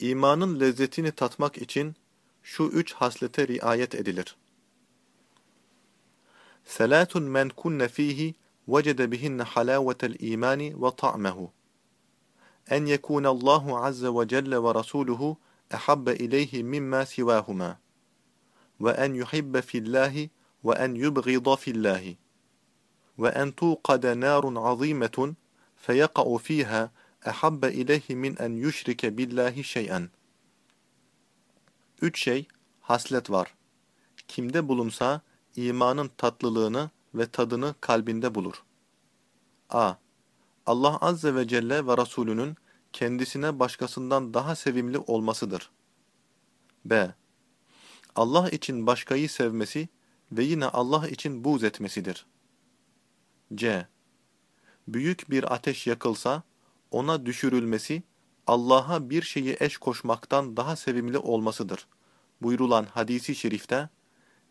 İmanın lezzetini tatmak için şu üç haslete riayet edilir. Selatun men kunne fihi vecede bihinne halavetel imani ve ta'mehu. En yekune Allahu azze ve celle ve rasuluhu ehabbe ileyhi mimma sivahuma. Ve en yuhibbe fillahi ve en yubghida fillahi. Ve en tuqada narun azimetun feyaqa'u fiha ehabbe ileyhi min en yüşrike billahi şey'en. Üç şey, haslet var. Kimde bulunsa, imanın tatlılığını ve tadını kalbinde bulur. A. Allah Azze ve Celle ve Resulünün kendisine başkasından daha sevimli olmasıdır. B. Allah için başkayı sevmesi ve yine Allah için buğz etmesidir. C. Büyük bir ateş yakılsa, ona düşürülmesi, Allah'a bir şeyi eş koşmaktan daha sevimli olmasıdır. Buyurulan hadisi şerifte,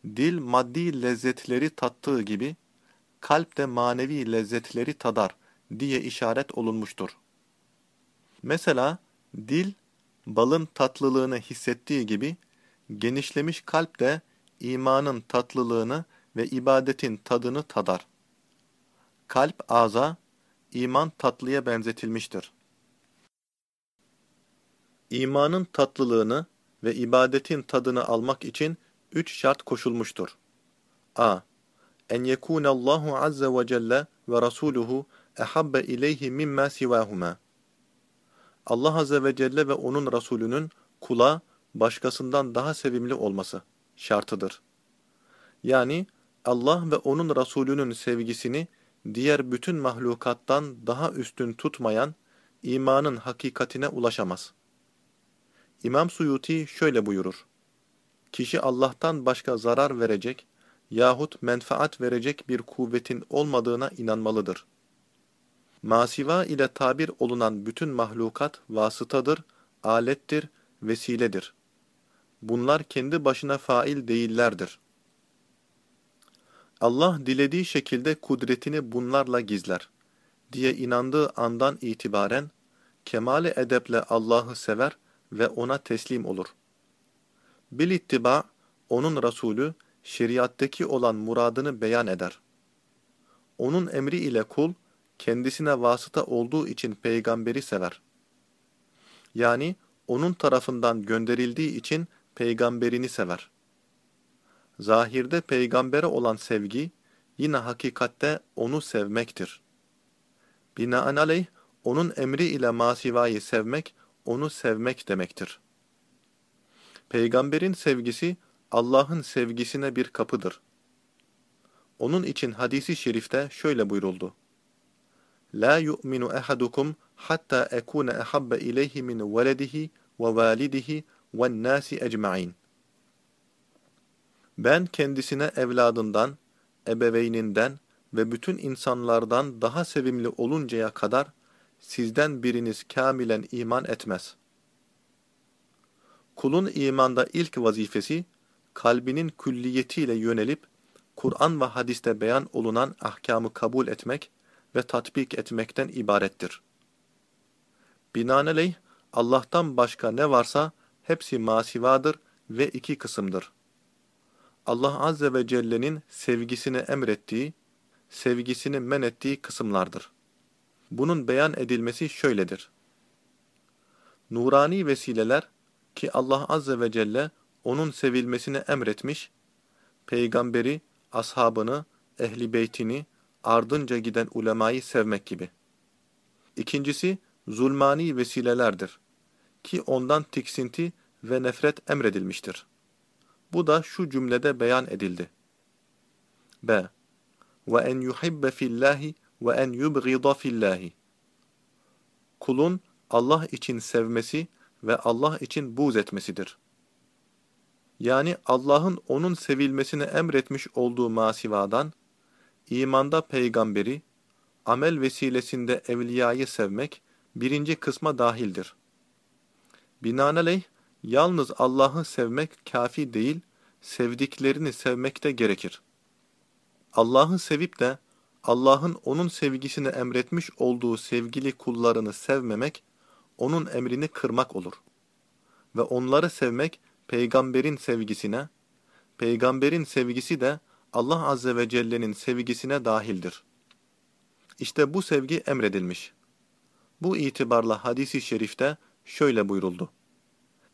dil maddi lezzetleri tattığı gibi, kalp de manevi lezzetleri tadar diye işaret olunmuştur. Mesela, dil, balın tatlılığını hissettiği gibi, genişlemiş kalp de imanın tatlılığını ve ibadetin tadını tadar. Kalp ağza, iman tatlıya benzetilmiştir. İmanın tatlılığını ve ibadetin tadını almak için üç şart koşulmuştur. a. En yekûne Allahu azze ve celle ve rasuluhu ehabbe ileyhi mimma sivahuma. Allah azze ve celle ve onun Resulünün kula başkasından daha sevimli olması şartıdır. Yani Allah ve onun Resulünün sevgisini diğer bütün mahlukattan daha üstün tutmayan imanın hakikatine ulaşamaz. İmam Suyuti şöyle buyurur. Kişi Allah'tan başka zarar verecek yahut menfaat verecek bir kuvvetin olmadığına inanmalıdır. Masiva ile tabir olunan bütün mahlukat vasıtadır, alettir, vesiledir. Bunlar kendi başına fail değillerdir. Allah dilediği şekilde kudretini bunlarla gizler diye inandığı andan itibaren kemale edeple Allah'ı sever ve ona teslim olur. Bil ittiba, onun Resulü, şeriattaki olan muradını beyan eder. Onun emri ile kul, kendisine vasıta olduğu için peygamberi sever. Yani, onun tarafından gönderildiği için peygamberini sever. Zahirde peygambere olan sevgi, yine hakikatte onu sevmektir. Binaenaleyh, onun emri ile masivayı sevmek, onu sevmek demektir. Peygamberin sevgisi, Allah'ın sevgisine bir kapıdır. Onun için hadisi şerifte şöyle buyuruldu. La yu'minu ehadukum hatta ekune ehabbe ileyhi min veledihi ve validihi ve nasi ecma'in. Ben kendisine evladından, ebeveyninden ve bütün insanlardan daha sevimli oluncaya kadar sizden biriniz kamilen iman etmez. Kulun imanda ilk vazifesi, kalbinin külliyetiyle yönelip, Kur'an ve hadiste beyan olunan ahkamı kabul etmek ve tatbik etmekten ibarettir. Binaenaleyh, Allah'tan başka ne varsa hepsi masivadır ve iki kısımdır. Allah Azze ve Celle'nin sevgisini emrettiği, sevgisini men ettiği kısımlardır. Bunun beyan edilmesi şöyledir. Nurani vesileler ki Allah Azze ve Celle onun sevilmesini emretmiş, peygamberi, ashabını, ehli beytini, ardınca giden ulemayı sevmek gibi. İkincisi, zulmani vesilelerdir ki ondan tiksinti ve nefret emredilmiştir. Bu da şu cümlede beyan edildi. B. Ve en yuhibbe fillahi ve en yubghida fillahi. Kulun Allah için sevmesi ve Allah için buğz etmesidir. Yani Allah'ın onun sevilmesini emretmiş olduğu masivadan, imanda peygamberi, amel vesilesinde evliyayı sevmek birinci kısma dahildir. Binaenaleyh, yalnız Allah'ı sevmek kafi değil, sevdiklerini sevmek de gerekir. Allah'ı sevip de Allah'ın onun sevgisini emretmiş olduğu sevgili kullarını sevmemek, onun emrini kırmak olur. ve onları sevmek peygamberin sevgisine, peygamberin sevgisi de Allah Azze ve Celle'nin sevgisine dahildir. İşte bu sevgi emredilmiş. Bu itibarla hadisi şerifte şöyle buyuruldu.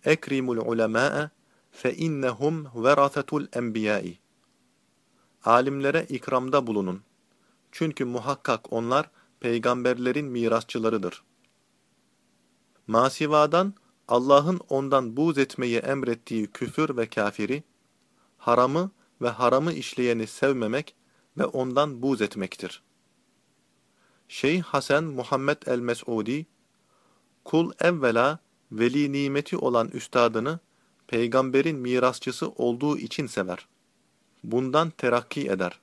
Ekrimul ulemâ'e fe innehum verasetul enbiyâ'i. Alimlere ikramda bulunun. Çünkü muhakkak onlar peygamberlerin mirasçılarıdır. Masivadan Allah'ın ondan buğz etmeyi emrettiği küfür ve kafiri, haramı ve haramı işleyeni sevmemek ve ondan buğz etmektir. Şeyh Hasan Muhammed el-Mes'udi, kul evvela veli nimeti olan üstadını peygamberin mirasçısı olduğu için sever. Bundan terakki eder.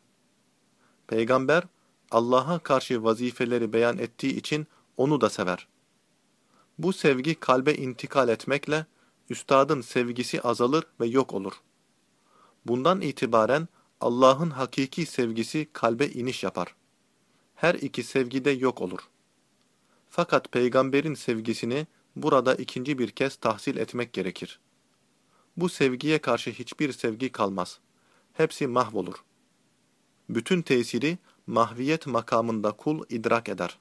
Peygamber, Allah'a karşı vazifeleri beyan ettiği için onu da sever. Bu sevgi kalbe intikal etmekle, üstadın sevgisi azalır ve yok olur. Bundan itibaren Allah'ın hakiki sevgisi kalbe iniş yapar. Her iki sevgi de yok olur. Fakat peygamberin sevgisini burada ikinci bir kez tahsil etmek gerekir. Bu sevgiye karşı hiçbir sevgi kalmaz. Hepsi mahvolur. Bütün tesiri mahviyet makamında kul idrak eder.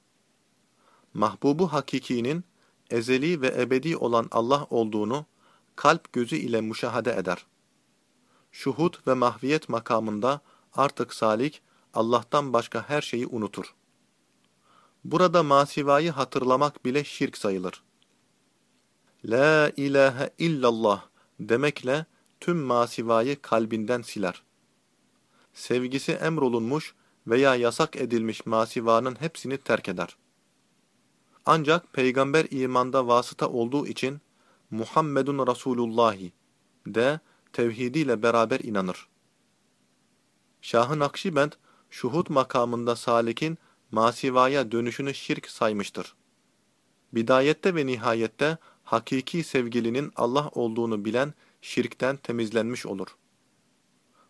Mahbubu hakikinin ezeli ve ebedi olan Allah olduğunu kalp gözü ile müşahede eder. Şuhud ve mahviyet makamında artık salik Allah'tan başka her şeyi unutur. Burada masivayı hatırlamak bile şirk sayılır. La ilahe illallah demekle tüm masivayı kalbinden siler. Sevgisi emrolunmuş veya yasak edilmiş masivanın hepsini terk eder. Ancak peygamber imanda vasıta olduğu için Muhammedun Resulullahi de tevhidiyle beraber inanır. Şah-ı Nakşibend, şuhud makamında salikin masivaya dönüşünü şirk saymıştır. Bidayette ve nihayette hakiki sevgilinin Allah olduğunu bilen şirkten temizlenmiş olur.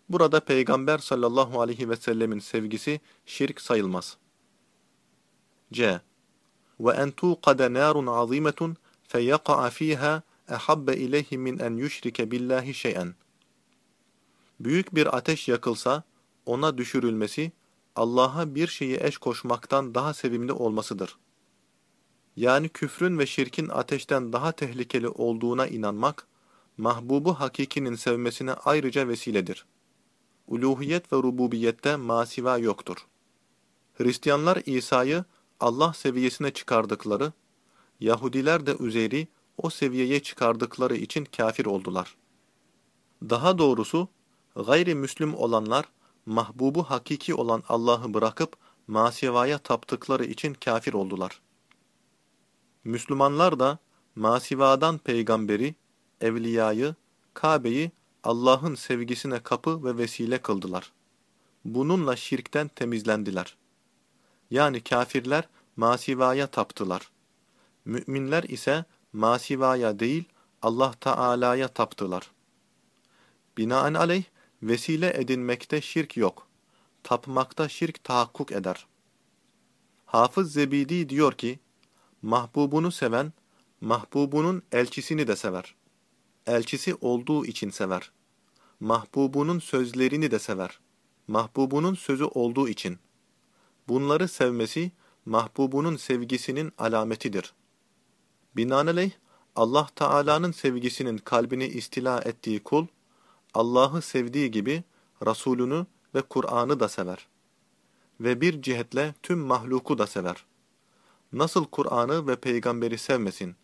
Burada Peygamber sallallahu aleyhi ve sellemin sevgisi şirk sayılmaz. C. وَاَنْ تُوْقَدَ نَارٌ عَظِيمَةٌ فَيَقَعَ ف۪يهَا اَحَبَّ اِلَيْهِ مِنْ اَنْ يُشْرِكَ بِاللّٰهِ شَيْئًا Büyük bir ateş yakılsa, ona düşürülmesi, Allah'a bir şeyi eş koşmaktan daha sevimli olmasıdır. Yani küfrün ve şirkin ateşten daha tehlikeli olduğuna inanmak, mahbubu hakikinin sevmesine ayrıca vesiledir. Uluhiyet ve rububiyette masiva yoktur. Hristiyanlar İsa'yı Allah seviyesine çıkardıkları, Yahudiler de Üzeyri o seviyeye çıkardıkları için kafir oldular. Daha doğrusu, gayrimüslim olanlar, mahbubu hakiki olan Allah'ı bırakıp masivaya taptıkları için kafir oldular. Müslümanlar da masivadan peygamberi, evliyayı, Kabe'yi Allah'ın sevgisine kapı ve vesile kıldılar. Bununla şirkten temizlendiler. Yani kafirler masivaya taptılar. Müminler ise masivaya değil Allah Teala'ya taptılar. Binaenaleyh vesile edinmekte şirk yok. Tapmakta şirk tahakkuk eder. Hafız Zebidi diyor ki, Mahbubunu seven, mahbubunun elçisini de sever. Elçisi olduğu için sever. Mahbubunun sözlerini de sever. Mahbubunun sözü olduğu için. Bunları sevmesi, mahbubunun sevgisinin alametidir. Binaenaleyh, Allah Teala'nın sevgisinin kalbini istila ettiği kul, Allah'ı sevdiği gibi Resulünü ve Kur'an'ı da sever. Ve bir cihetle tüm mahluku da sever. Nasıl Kur'an'ı ve peygamberi sevmesin,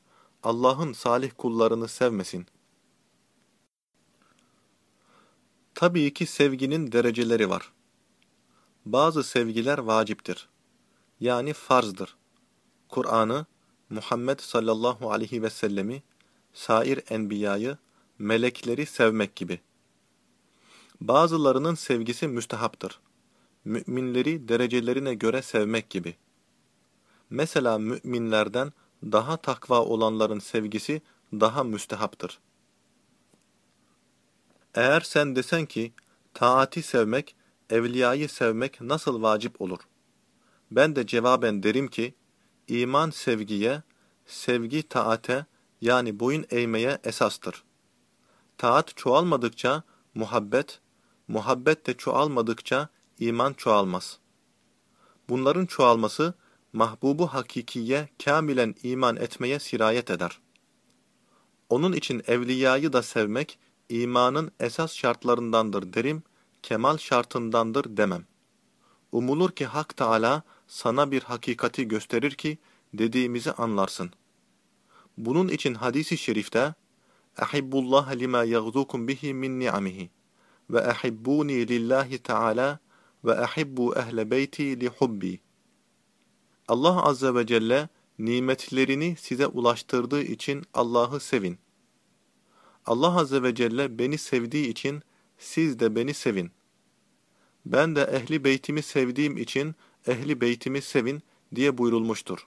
Allah'ın salih kullarını sevmesin. Tabii ki sevginin dereceleri var. Bazı sevgiler vaciptir. Yani farzdır. Kur'an'ı, Muhammed sallallahu aleyhi ve sellemi, sair enbiyayı, melekleri sevmek gibi. Bazılarının sevgisi müstehaptır. Müminleri derecelerine göre sevmek gibi. Mesela müminlerden daha takva olanların sevgisi daha müstehaptır. Eğer sen desen ki, taati sevmek, evliyayı sevmek nasıl vacip olur? Ben de cevaben derim ki, iman sevgiye, sevgi taate, yani boyun eğmeye esastır. Taat çoğalmadıkça muhabbet, muhabbet de çoğalmadıkça iman çoğalmaz. Bunların çoğalması mahbubu hakikiye kamilen iman etmeye sirayet eder. Onun için evliyayı da sevmek imanın esas şartlarındandır derim, kemal şartındandır demem. Umulur ki Hak Teala sana bir hakikati gösterir ki dediğimizi anlarsın. Bunun için hadisi şerifte Ehibbullah lima yaghzukum bihi min ni'amihi ve ehibbuni lillahi Teala ve ehibbu ehle beyti li. Allah azze ve celle nimetlerini size ulaştırdığı için Allah'ı sevin. Allah azze ve celle beni sevdiği için siz de beni sevin. Ben de ehli beytimi sevdiğim için ehli beytimi sevin diye buyurulmuştur.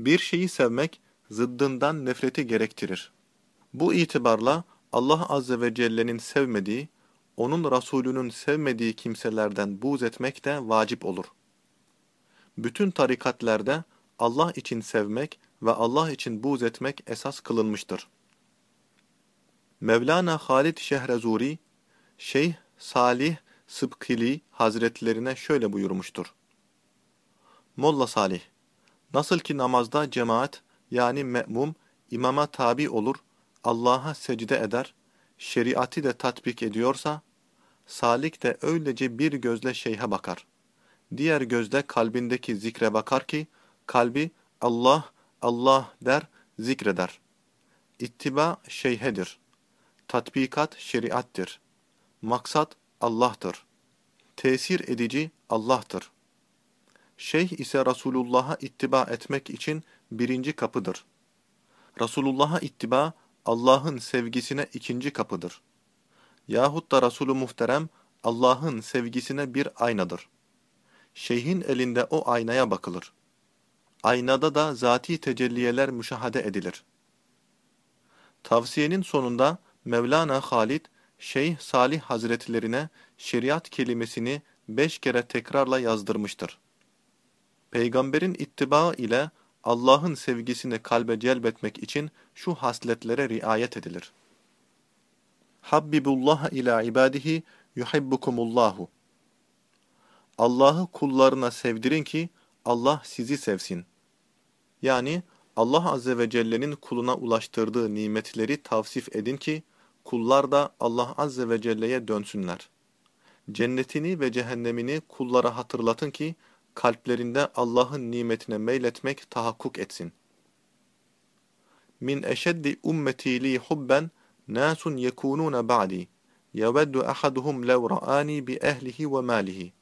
Bir şeyi sevmek zıddından nefreti gerektirir. Bu itibarla Allah Azze ve Celle'nin sevmediği, onun Resulünün sevmediği kimselerden buğz etmek de vacip olur. Bütün tarikatlerde Allah için sevmek ve Allah için buğz etmek esas kılınmıştır. Mevlana Halid Şehrezuri, Şeyh Salih Sıbkili Hazretlerine şöyle buyurmuştur. Molla Salih, nasıl ki namazda cemaat yani me'mum imama tabi olur, Allah'a secde eder, şeriatı de tatbik ediyorsa, salik de öylece bir gözle şeyhe bakar. Diğer gözle kalbindeki zikre bakar ki, kalbi Allah, Allah der, zikreder. İttiba şeyhedir. Tatbikat şeriattir. Maksat Allah'tır. Tesir edici Allah'tır. Şeyh ise Resulullah'a ittiba etmek için birinci kapıdır. Resulullah'a ittiba Allah'ın sevgisine ikinci kapıdır. Yahut da Resulü Muhterem Allah'ın sevgisine bir aynadır. Şeyhin elinde o aynaya bakılır. Aynada da zati tecelliyeler müşahede edilir. Tavsiyenin sonunda Mevlana Halid, Şeyh Salih Hazretlerine şeriat kelimesini beş kere tekrarla yazdırmıştır. Peygamberin ittiba ile Allah'ın sevgisini kalbe celbetmek için şu hasletlere riayet edilir. Habbibullah ila ibadihi yuhibbukumullahu. Allah'ı kullarına sevdirin ki Allah sizi sevsin. Yani Allah Azze ve Celle'nin kuluna ulaştırdığı nimetleri tavsif edin ki kullar da Allah Azze ve Celle'ye dönsünler. Cennetini ve cehennemini kullara hatırlatın ki kalplerinde Allah'ın nimetine meyletmek tahakkuk etsin. Min eşeddi ummeti li hubben nasun yekunun ba'di yeveddu ahaduhum lev ra'ani bi ehlihi ve malihi.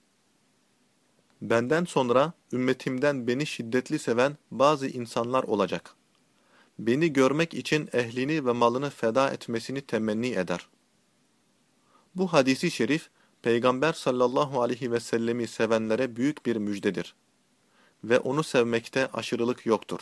Benden sonra ümmetimden beni şiddetli seven bazı insanlar olacak. Beni görmek için ehlini ve malını feda etmesini temenni eder. Bu hadisi şerif, Peygamber sallallahu aleyhi ve sellemi sevenlere büyük bir müjdedir. Ve onu sevmekte aşırılık yoktur.